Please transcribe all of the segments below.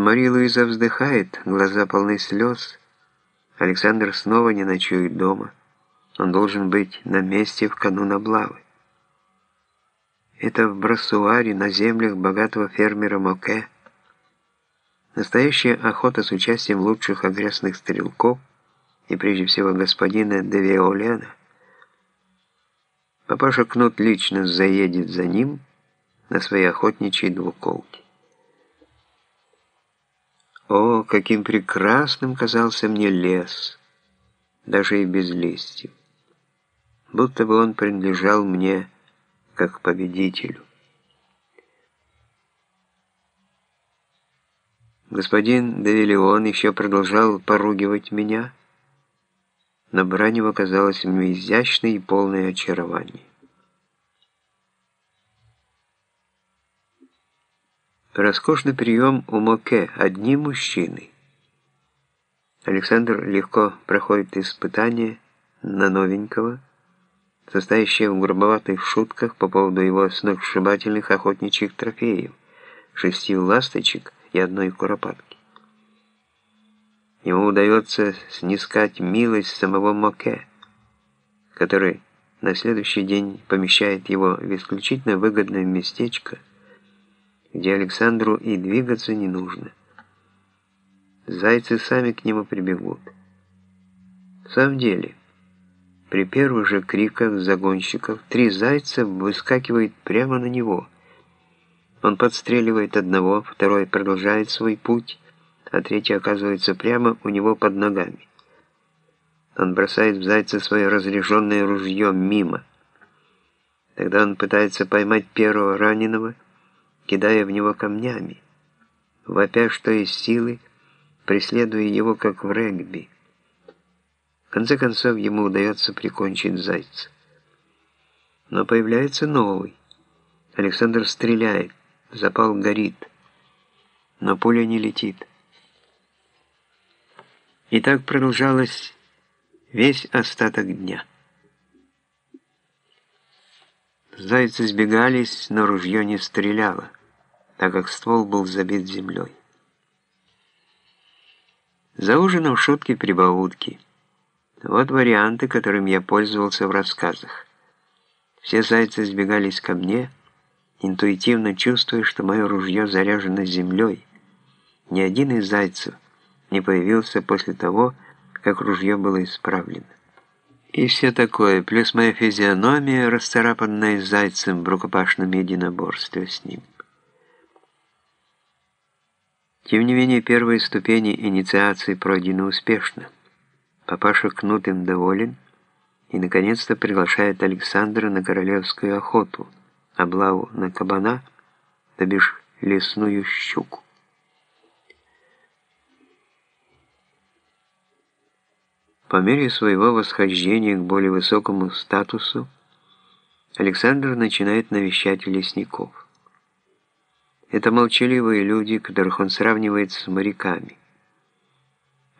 Мария Луиза вздыхает, глаза полны слез. Александр снова не ночует дома. Он должен быть на месте в канун облавы. Это в Брасуаре, на землях богатого фермера Моке. Настоящая охота с участием лучших окрестных стрелков и прежде всего господина Девиолена. Папаша Кнут лично заедет за ним на своей охотничьей двуколке. О, каким прекрасным казался мне лес, даже и без листьев. Будто бы он принадлежал мне как победителю. Господин Девилион еще продолжал поругивать меня, но брань его казалась мне изящной и полной очарования. Роскошный прием у Моке, одни мужчины. Александр легко проходит испытание на новенького, состоящее в грубоватых шутках по поводу его сногсшибательных охотничьих трофеев, шести ласточек и одной куропатки. Ему удается снискать милость самого Моке, который на следующий день помещает его в исключительно выгодное местечко, где Александру и двигаться не нужно. Зайцы сами к нему прибегут. В самом деле, при первых же криках загонщиков три зайца выскакивают прямо на него. Он подстреливает одного, второй продолжает свой путь, а третий оказывается прямо у него под ногами. Он бросает в зайца свое разряженное ружье мимо. Тогда он пытается поймать первого раненого, кидая в него камнями, вопя, что из силы, преследуя его, как в регби. В конце концов, ему удается прикончить зайца. Но появляется новый. Александр стреляет, запал горит, но пуля не летит. И так продолжалось весь остаток дня. Зайцы сбегались, но ружье не стреляло, так как ствол был забит землей. За ужином шутки-прибаутки – вот варианты, которым я пользовался в рассказах. Все зайцы сбегались ко мне, интуитивно чувствуя, что мое ружье заряжено землей. Ни один из зайцев не появился после того, как ружье было исправлено. И все такое, плюс моя физиономия, расцарапанная зайцем в рукопашном единоборстве с ним. Тем не менее, первые ступени инициации пройдены успешно. Папаша Кнут им доволен и, наконец-то, приглашает Александра на королевскую охоту, облаву на кабана, то бишь лесную щуку. По мере своего восхождения к более высокому статусу, Александр начинает навещать лесников. Это молчаливые люди, которых он сравнивает с моряками.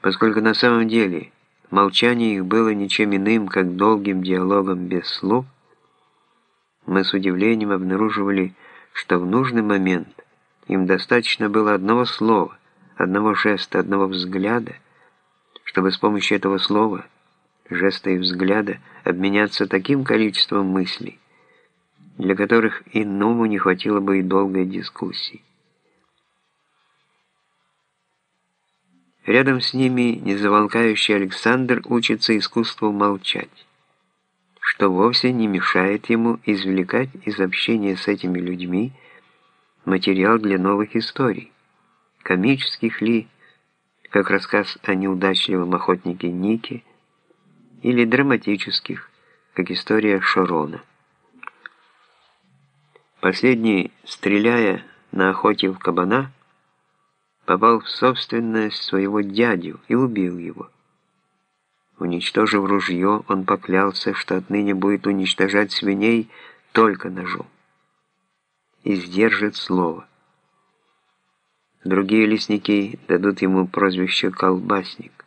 Поскольку на самом деле – Молчание их было ничем иным, как долгим диалогом без слов. Мы с удивлением обнаруживали, что в нужный момент им достаточно было одного слова, одного жеста, одного взгляда, чтобы с помощью этого слова, жеста и взгляда обменяться таким количеством мыслей, для которых иному не хватило бы и долгой дискуссии. Рядом с ними незаволкающий Александр учится искусству молчать, что вовсе не мешает ему извлекать из общения с этими людьми материал для новых историй, комических ли, как рассказ о неудачливом охотнике Нике, или драматических, как история Шорона. Последний, стреляя на охоте в кабана, попал в собственность своего дядю и убил его. Уничтожив ружье, он поклялся, что отныне будет уничтожать свиней только ножом. И сдержит слово. Другие лесники дадут ему прозвище «колбасник».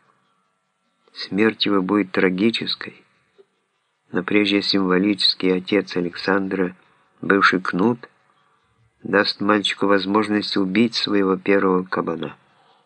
Смерть его будет трагической, но прежде символический отец Александра, бывший кнут, даст мальчику возможность убить своего первого кабана.